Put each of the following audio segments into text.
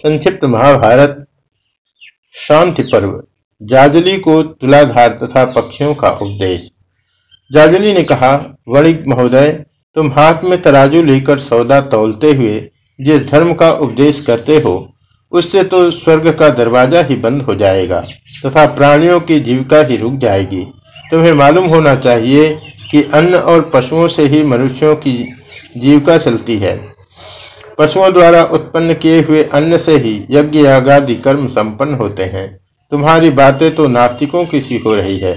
संक्षिप्त महाभारत, शांति पर्व, जाजली को तुलाधार तथा पक्षियों का उपदेश। जाजली ने कहा, वणिक महोदय, तुम हाथ में तराजू लेकर सौदा तोलते हुए जिस धर्म का उपदेश करते हो, उससे तो स्वर्ग का दरवाज़ा ही बंद हो जाएगा तथा प्राणियों की जीविका ही रुक जाएगी। तुम्हें मालूम होना चाहिए कि अन्न और पशुओं से ही मनुष्यों की जीविका चलती है। पशुओं द्वारा उत्पन्न किए हुए अन्न से ही यज्ञ यागादि कर्म संपन्न होते हैं। तुम्हारी बातें तो नास्तिकों की सी हो रही है।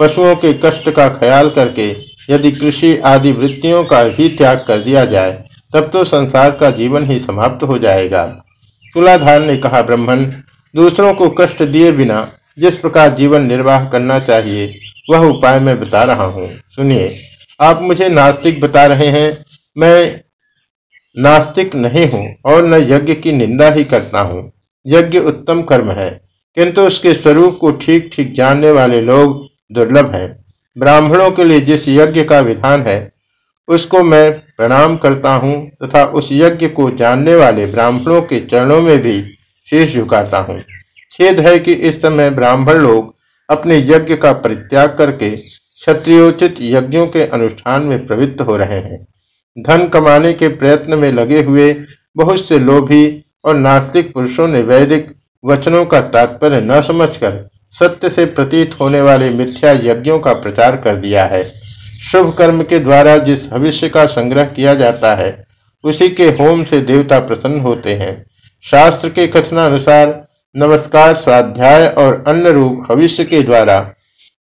पशुओं के कष्ट का ख्याल करके यदि कृषि आदि वृत्तियों का ही त्याग कर दिया जाए, तब तो संसार का जीवन ही समाप्त हो जाएगा। तुलाधार ने कहा ब्राह्मण दूसरों को कष्ट दिए बिना जिस प्रकार जीवन निर्वाह करना चाहिए, वह उपाय मैं बता रहा हूँ। सुनिए, आप मुझे नास्तिक बता रहे हैं, मैं नास्तिक नहीं हूँ और न यज्ञ की निंदा ही करता हूँ। यज्ञ उत्तम कर्म है, किंतु उसके स्वरूप को ठीक ठीक जानने वाले लोग दुर्लभ हैं। ब्राह्मणों के लिए जिस यज्ञ का विधान है, उसको मैं प्रणाम करता हूँ तथा उस यज्ञ को जानने वाले ब्राह्मणों के चरणों में भी शीश झुकाता हूँ। खेद है कि इस समय ब्राह्मण लोग अपने यज्ञ का परित्याग करके क्षत्रियोचित यज्ञों के अनुष्ठान में प्रवृत्त हो रहे हैं। धन कमाने के प्रयत्न में लगे हुए बहुत से लोभी और नास्तिक पुरुषों ने वैदिक वचनों का तात्पर्य न समझकर सत्य से प्रतीत होने वाले मिथ्या यज्ञों का प्रचार कर दिया है। शुभ कर्म के द्वारा जिस भविष्य का संग्रह किया जाता है, उसी के होम से देवता प्रसन्न होते हैं। शास्त्र के कथनानुसार नमस्कार स्वाध्याय और अन्य रूप भविष्य के द्वारा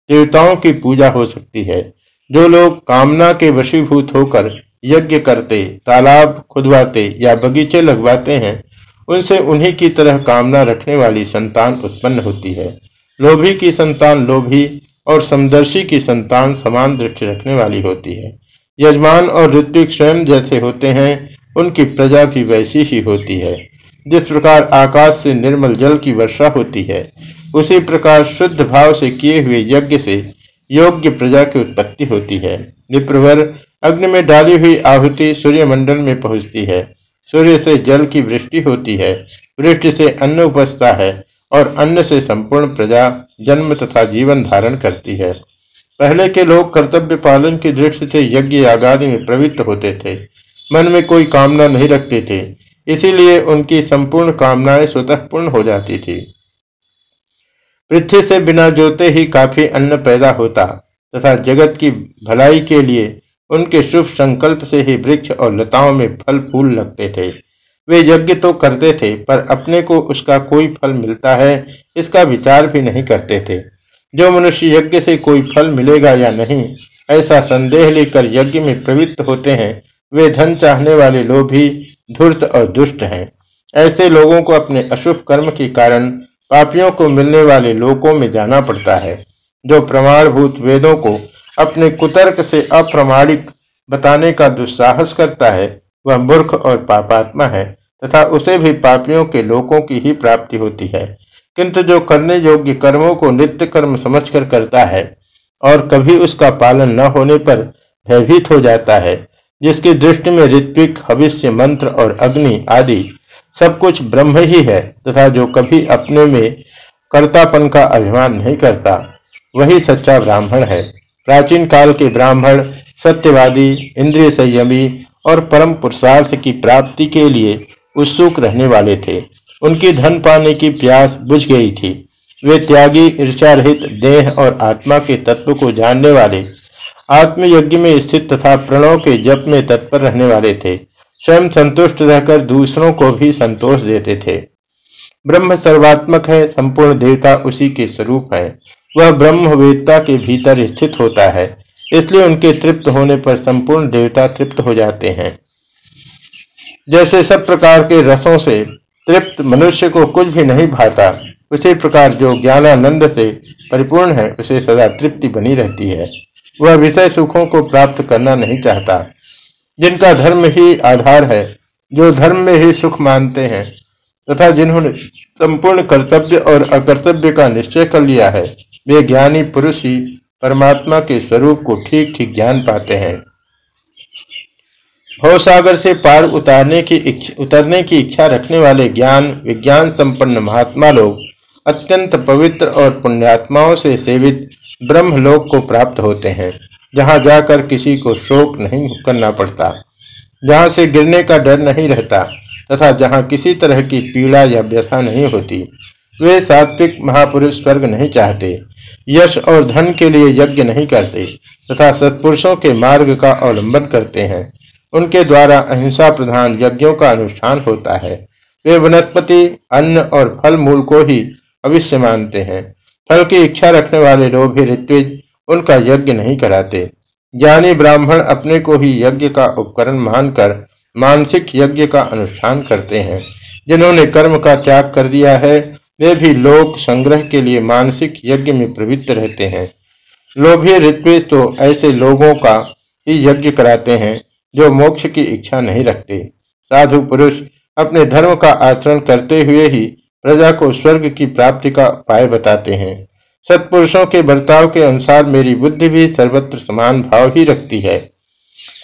देवताओं की पूजा हो सकती है। जो लोग कामना के वशीभूत होकर यज्ञ करते, तालाब खुदवाते या बगीचे लगवाते हैं, उनसे उन्हीं की तरह कामना रखने वाली संतान उत्पन्न होती है। लोभी की संतान लोभी और समदर्शी की संतान समान दृष्टि रखने वाली होती है। यजमान और ऋत्विक स्वयं जैसे होते हैं, उनकी प्रजा भी वैसी ही होती है। जिस प्रकार आकाश से निर्मल जल की वर्षा होती है, उसी प्रकार शुद्ध भाव से किए हुए यज्ञ से योग्य प्रजा की उत्पत्ति होती है। विप्रवर अग्नि में डाली हुई आहुति सूर्यमंडल में पहुँचती है। सूर्य से जल की वृष्टि होती है। वृष्टि से अन्न उपजता है और अन्न से संपूर्ण प्रजा, जन्म तथा जीवन धारण करती है। पहले के लोग कर्तव्य पालन की दृष्टि से यज्ञ यागादि में प्रवृत्त होते थे। मन में कोई कामना नहीं रखते थे। इसीलिए उनकी संपूर्ण कामनाएँ स्वतः पूर्ण हो जाती थी। पृथ्वी से बिना जोते ही काफ़ी अन्न पैदा होता तथा जगत की भलाई के लिए उनके शुभ संकल्प से ही वृक्ष और लताओं में फल फूल लगते थे। वे यज्ञ तो करते थे, पर अपने को उसका कोई फल मिलता है, इसका विचार भी नहीं करते थे। जो मनुष्य यज्ञ से कोई फल मिलेगा या नहीं, ऐसा संदेह लेकर यज्ञ में प्रवृत्त होते हैं। वे धन चाहने वाले लोग भी धूर्त और दुष्ट हैं। ऐसे लोगों को अपने अशुभ कर्म के कारण पापियों को मिलने वाले लोकों में जाना पड़ता है, जो प्रमाणभूत वेदों को अपने कुतर्क से अप्रमाणिक बताने का दुस्साहस करता है, वह मूर्ख और पापात्मा है, तथा उसे भी पापियों के लोगों की ही प्राप्ति होती है। किंतु जो करने योग्य कर्मों को नित्य कर्म समझकर करता है, और कभी उसका पालन न होने पर भयभीत हो जाता है, जिसकी दृष्टि में ऋत्विक भविष्य मंत्र और अग्नि आदि सब कुछ ब्रह्म ही है, तथा जो कभी अपने में कर्तापन का अभिमान नहीं करता, वही सच्चा ब्राह्मण है। प्राचीन काल के ब्राह्मण, सत्यवादी, इंद्रिय संयमी और परम पुरुषार्थ की प्राप्ति के लिए उत्सुक रहने वाले थे। उनकी धन पाने की प्यास बुझ गई थी। वे त्यागी ईर्षा रहित देह और आत्मा के तत्व को जानने वाले, आत्मयज्ञ में स्थित तथा प्रणव के जप में तत्पर रहने वाले थे। स्वयं संतुष्ट रहकर दूसरों को भी संतोष देते थे। ब्रह्म सर्वात्मक है, संपूर्ण देवता उसी के स्वरूप है। वह ब्रह्मवेदता के भीतर स्थित होता है, इसलिए उनके तृप्त होने पर संपूर्ण देवता तृप्त हो जाते हैं। जैसे सब प्रकार के रसों से तृप्त मनुष्य को कुछ भी नहीं भाता, उसी प्रकार जो ज्ञानानंद से परिपूर्ण है, उसे सदा तृप्ति बनी रहती है। वह विषय सुखों को प्राप्त करना नहीं चाहता। जिनका धर्म ही आधार है, जो धर्म में ही सुख मानते हैं, तथा जिन्होंने संपूर्ण कर्तव्य और अकर्तव्य का निश्चय कर लिया है वे ज्ञानी पुरुष ही परमात्मा के स्वरूप को ठीक ठीक ज्ञान पाते हैं। भवसागर से पार उतारने की उतरने की इच्छा रखने वाले ज्ञान, विज्ञान संपन्न महात्मा लोग अत्यंत पवित्र और पुण्यात्माओं से सेवित ब्रह्मलोक को प्राप्त होते हैं, जहाँ जाकर किसी को शोक नहीं करना पड़ता, जहाँ से गिरने का डर नहीं रहता, तथा जहाँ किसी तरह की पीड़ा या व्यथा नहीं होती। वे सात्विक महापुरुष स्वर्ग नहीं चाहते, यश और धन के लिए यज्ञ नहीं करते, तथा सत्पुरुषों के मार्ग का अवलंबन करते हैं। उनके द्वारा अहिंसा प्रधान यज्ञों का अनुष्ठान होता है। वे वनस्पति, अन्न और फल मूल को ही अवश्य मानते हैं। फल की इच्छा रखने वाले लोग भी ऋत्विज उनका यज्ञ नहीं कराते। ज्ञानी ब्राह्मण अपने को ही यज्ञ का उपकरण मानकर मानसिक यज्ञ का अनुष्ठान करते हैं, जिन्होंने कर्म का त्याग कर दिया है वे भी लोक संग्रह के लिए मानसिक यज्ञ में प्रवृत्त रहते हैं। लोभी ऋत्विज तो ऐसे लोगों का ही यज्ञ कराते हैं, जो मोक्ष की इच्छा नहीं रखते। साधु पुरुष अपने धर्म का आचरण करते हुए ही प्रजा को स्वर्ग की प्राप्ति का उपाय बताते हैं। सत्पुरुषों के बर्ताव के अनुसार मेरी बुद्धि भी सर्वत्र समान भाव ही रखती है।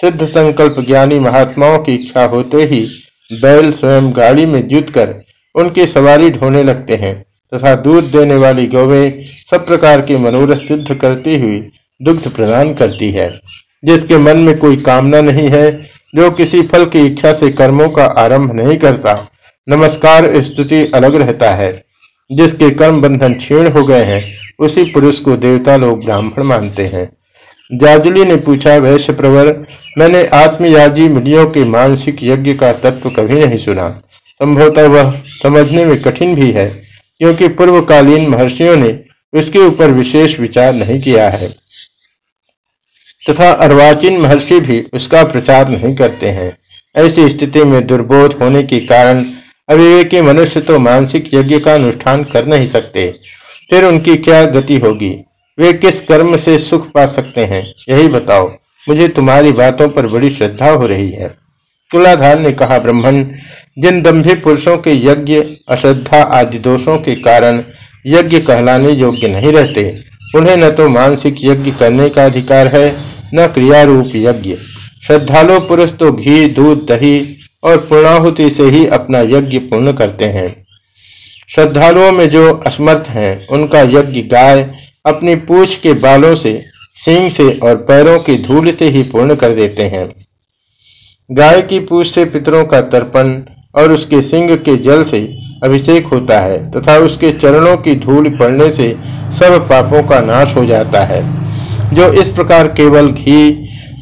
सिद्ध संकल्प ज्ञानी महात्माओं की इच्छा होते ही बैल स्वयं गाड़ी में जुट कर उनकी सवारी ढोने लगते हैं तथा दूध देने वाली गौवें सब प्रकार के मनोरथ सिद्ध करती हुई दुग्ध प्रदान करती है। जिसके मन में कोई कामना नहीं है, जो किसी फल की इच्छा से कर्मों का आरंभ नहीं करता, नमस्कार स्तुति अलग रहता है। जिसके कर्म बंधन क्षीण हो गए हैं, उसी पुरुष को देवता लोग ब्राह्मण मानते हैं। जाजली ने पूछा वैश्य प्रवर मैंने आत्मयाजी मुनियों के मानसिक यज्ञ का तत्व कभी नहीं सुना। संभवतः वह समझने में कठिन भी है, क्योंकि पूर्वकालीन महर्षियों ने उसके ऊपर विशेष विचार नहीं किया है। तथा अर्वाचीन महर्षि भी उसका प्रचार नहीं करते हैं। ऐसी स्थिति में दुर्बोध होने के कारण अविवेकी मनुष्य तो मानसिक यज्ञ का अनुष्ठान कर नहीं सकते, फिर उनकी क्या गति होगी? वे किस कर्म से सुख पा सकते हैं? यही बताओ। मुझे तुम्हारी बातों पर बड़ी श्रद्धा हो रही है। तुलाधार ने कहा ब्राह्मण जिन दम्भी पुरुषों के यज्ञ, अश्रद्धा आदि दोषों के कारण यज्ञ कहलाने योग्य नहीं रहते, उन्हें न तो मानसिक यज्ञ करने का अधिकार है, न क्रियारूप यज्ञ। श्रद्धालु पुरुष तो घी, दूध, दही और पूर्णाहुति से ही अपना यज्ञ पूर्ण करते हैं। श्रद्धालुओं में जो असमर्थ हैं, उनका यज्ञ गाय अपनी पूछ के बालों से, सींग से और पैरों की धूल से ही पूर्ण कर देते हैं। गाय की पूछ से पितरों का तर्पण और उसके सिंह के जल से अभिषेक होता है तथा उसके चरणों की धूल पड़ने से सब पापों का नाश हो जाता है। जो इस प्रकार केवल घी,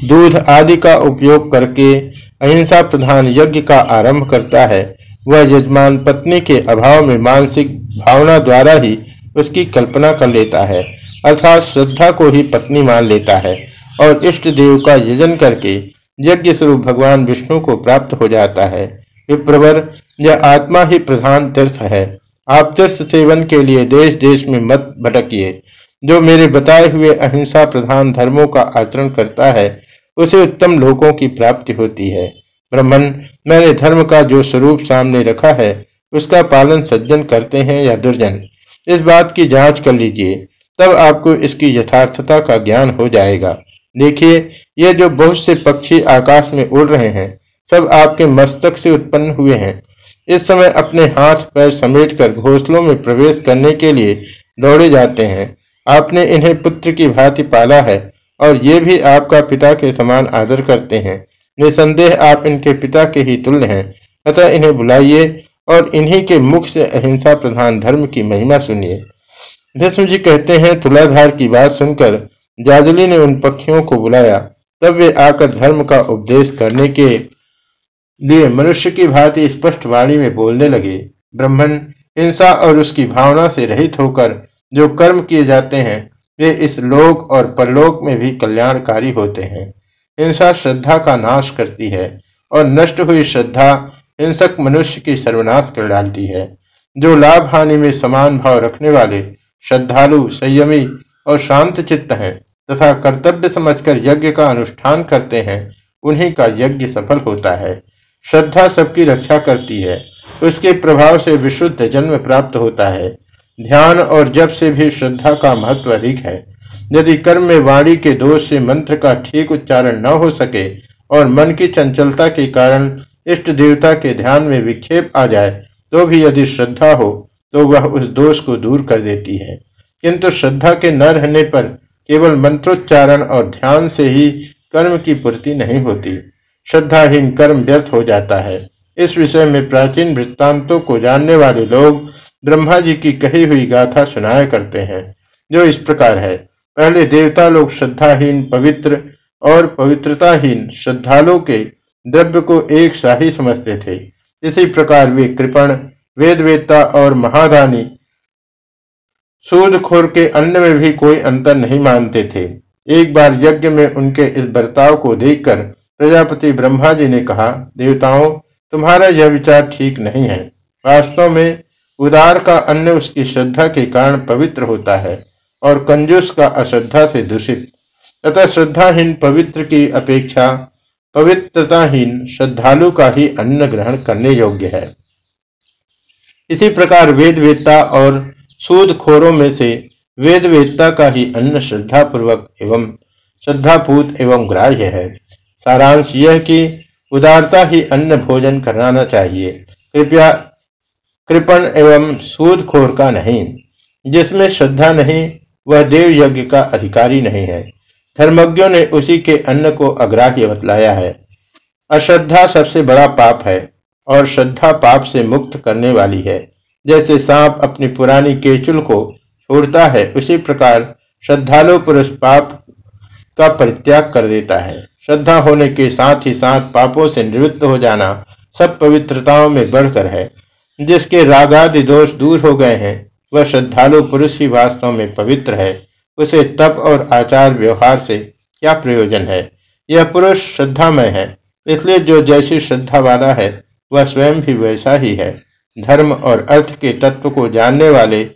दूध आदि का उपयोग करके अहिंसा प्रधान यज्ञ का आरंभ करता है, वह यजमान पत्नी के अभाव में मानसिक भावना द्वारा ही उसकी कल्पना कर लेता है, अर्थात श्रद्धा को ही पत्नी मान लेता है और इष्ट देव का यजन करके यज्ञ स्वरूप भगवान विष्णु को प्राप्त हो जाता है। विप्रवर, यह आत्मा ही प्रधान तीर्थ है। आप तीर्थ सेवन के लिए देश देश में मत भटकिए। जो मेरे बताए हुए अहिंसा प्रधान धर्मों का आचरण करता है, उसे उत्तम लोगों की प्राप्ति होती है। ब्राह्मण मैंने धर्म का जो स्वरूप सामने रखा है, उसका पालन सज्जन करते हैं या दुर्जन? इस बात की जाँच कर लीजिए, तब आपको इसकी यथार्थता का ज्ञान हो जाएगा। देखिए, ये जो बहुत से पक्षी आकाश में उड़ रहे हैं, सब आपके मस्तक से उत्पन्न हुए हैं। इस समय अपने हाथ पैर समेटकर घोंसलों में प्रवेश करने के लिए दौड़े जाते हैं। आपने इन्हें पुत्र की भांति पाला है, और ये भी आपका पिता के समान आदर करते हैं। निसंदेह आप इनके पिता के ही तुल्य हैं। अतः इन्हें बुलाइए और इन्हीं के मुख से अहिंसा प्रधान धर्म की महिमा सुनिए। भीष्म जी कहते हैं, तुलाधार की बात सुनकर जाजली ने उन पक्षियों को बुलाया। तब वे आकर धर्म का उपदेश करने के लिए मनुष्य की भांति स्पष्ट वाणी में बोलने लगे। ब्राह्मण हिंसा और उसकी भावना से रहित होकर जो कर्म किए जाते हैं, वे इस लोक और परलोक में भी कल्याणकारी होते हैं। हिंसा श्रद्धा का नाश करती है और नष्ट हुई श्रद्धा हिंसक मनुष्य की सर्वनाश कर डालती है। जो लाभ हानि में समान भाव रखने वाले श्रद्धालु, संयमी और शांत चित्त हैं तथा कर्तव्य समझकर यज्ञ का अनुष्ठान करते हैं, उन्हीं का यज्ञ सफल होता है। श्रद्धा सबकी रक्षा करती है। उसके प्रभाव से विशुद्ध जन्म प्राप्त होता है। ध्यान और जप से भी श्रद्धा का महत्व अधिक है। यदि कर्म में वाणी के दोष से मंत्र का ठीक उच्चारण न हो सके और मन की चंचलता के कारण इष्ट देवता के ध्यान में विक्षेप आ जाए तो भी यदि श्रद्धा हो तो वह उस दोष को दूर कर देती है। किंतु श्रद्धा के न रहने पर केवल मंत्रोच्चारण और ध्यान से ही कर्म की पूर्ति नहीं होती। श्रद्धाहीन कर्म व्यर्थ हो जाता है। इस विषय में प्राचीन वृत्तांतों को जानने वाले लोग ब्रह्मा जी की कही हुई गाथा सुनाया करते हैं, जो इस प्रकार है। पहले देवता लोग श्रद्धाहीन, पवित्र और पवित्रताहीन श्रद्धालु के द्रव्य को एक सा ही समझते थे। इसी प्रकार वे कृपण वेद वेदता और महादानी सूदखोर के अन्न में भी कोई अंतर नहीं मानते थे। एक बार यज्ञ में उनके इस बर्ताव को देखकर प्रजापति ब्रह्मा जी ने कहा, देवताओं, तुम्हारा यह विचार ठीक नहीं है। वास्तव में उदार का अन्न उसकी श्रद्धा के कारण पवित्र होता है और कंजूस का अश्रद्धा से दूषित। तथा श्रद्धाहीन पवित्र की अपेक्षा पवित्रताहीन श्रद्धालु का ही अन्न ग्रहण करने योग्य है। इसी प्रकार वेद वेदता और सूद खोरों में से वेद वेदता का ही अन्न श्रद्धा पूर्वक एवं श्रद्धापूत एवं ग्राह्य है। सारांश यह कि उदारता ही अन्न भोजन कराना चाहिए। कृपया कृपण एवं सूदखोर का नहीं, जिसमें श्रद्धा नहीं, वह देव यज्ञ का अधिकारी नहीं है। धर्मज्ञों ने उसी के अन्न को अग्राह्य बतलाया है। अश्रद्धा सबसे बड़ा पाप है और श्रद्धा पाप से मुक्त करने वाली है। जैसे सांप अपनी पुरानी केचुल को छोड़ता है, उसी प्रकार श्रद्धालु पुरुष पाप का परित्याग कर देता है। श्रद्धा होने के साथ ही साथ पापों से निवृत्त हो जाना सब पवित्रताओं में बढ़कर है। जिसके रागादि दोष दूर हो गए हैं, वह श्रद्धालु पुरुष ही वास्तव में पवित्र है। उसे तप और आचार व्यवहार से क्या प्रयोजन है? यह पुरुष श्रद्धामय है, इसलिए जो जैसी श्रद्धा वाला है, वह स्वयं भी वैसा ही है। धर्म और अर्थ के तत्व को जानने वाले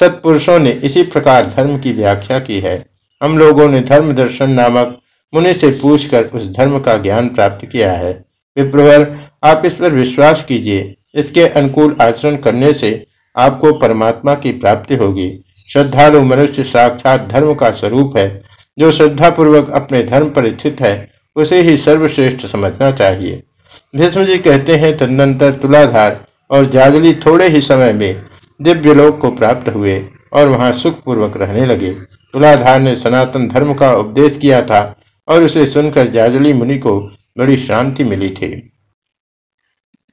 सत्पुरुषों ने इसी प्रकार धर्म की व्याख्या की है। हम लोगों ने धर्म दर्शन नामक मुनि से पूछकर उस धर्म का ज्ञान प्राप्त किया है। विप्रवर, आप इस पर विश्वास कीजिए। इसके अनुकूल आचरण करने से आपको परमात्मा की प्राप्ति होगी। श्रद्धालु मनुष्य साक्षात धर्म का स्वरूप है। जो श्रद्धा पूर्वक अपने धर्म पर स्थित है, उसे ही सर्वश्रेष्ठ समझना चाहिए। भीष्म जी कहते हैं, तदनंतर तुलाधार और जागली थोड़े ही समय में दिव्य लोक को प्राप्त हुए और वहाँ सुखपूर्वक रहने लगे। तुलाधार ने सनातन धर्म का उपदेश किया था और उसे सुनकर जाजली मुनि को बड़ी शांति मिली थी।